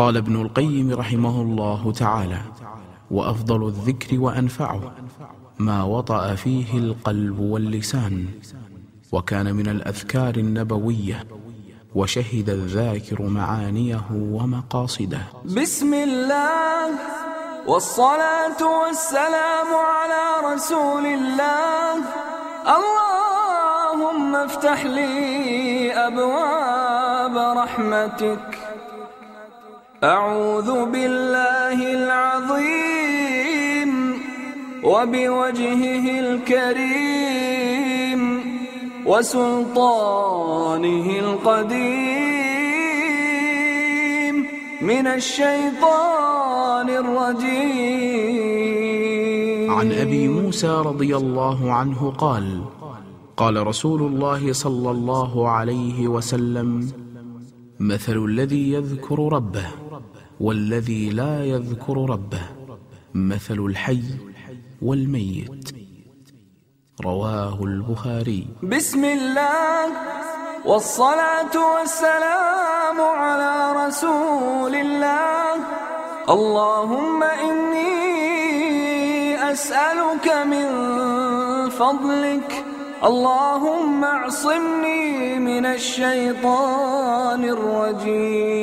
قال ابن القيم رحمه الله تعالى وأفضل الذكر وأنفعه ما وطأ فيه القلب واللسان وكان من الأذكار النبوية وشهد الذاكر معانيه ومقاصده. بسم الله والصلاة والسلام على رسول الله. اللهم افتح لي أبواب رحمتك. أعوذ بالله العظيم وبوجهه الكريم وسلطانه القديم من الشيطان الرجيم. عن أبي موسى رضي الله عنه قال قال رسول الله صلى الله عليه وسلم مثل الذي يذكر ربه. والذي لا يذكر ربه مثل الحي والميت. رواه البخاري. بسم الله والصلاة والسلام على رسول الله. اللهم إني أسألك من فضلك. اللهم اعصمني من الشيطان الرجيم.